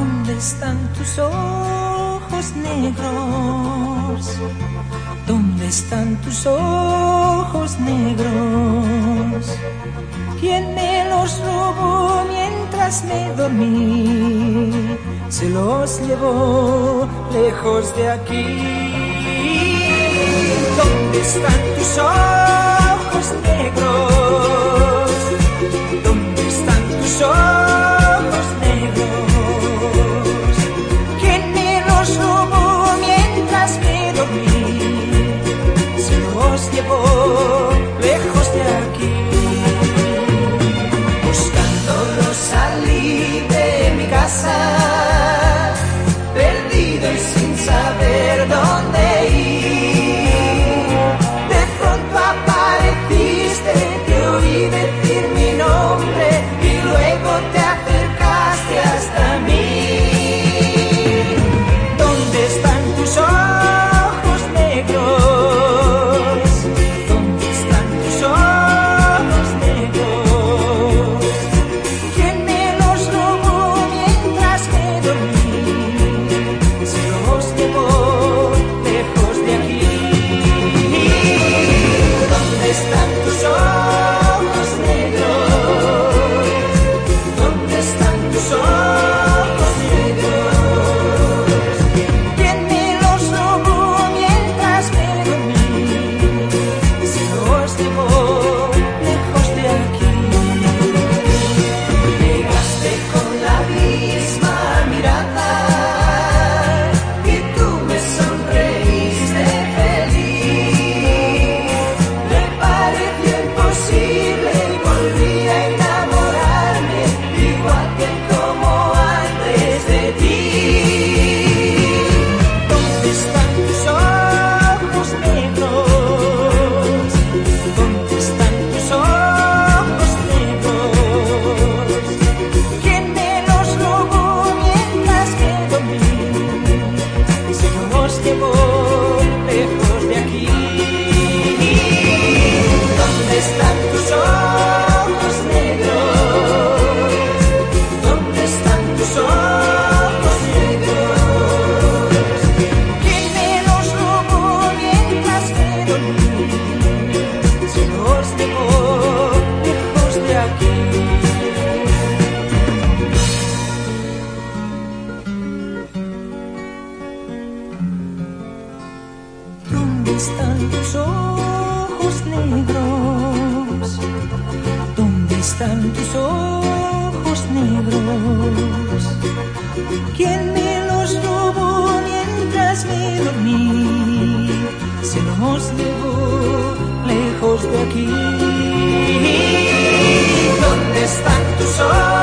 ¿Dónde están tus ojos negros? ¿Dónde están tus ojos negros? ¿Quién me los robó mientras me dormí? Se los llevó lejos de aquí. ¿Dónde están tus ojos negros? ¿Dónde están tus ojos? Oh. están tus ojos negros? están tus ojos.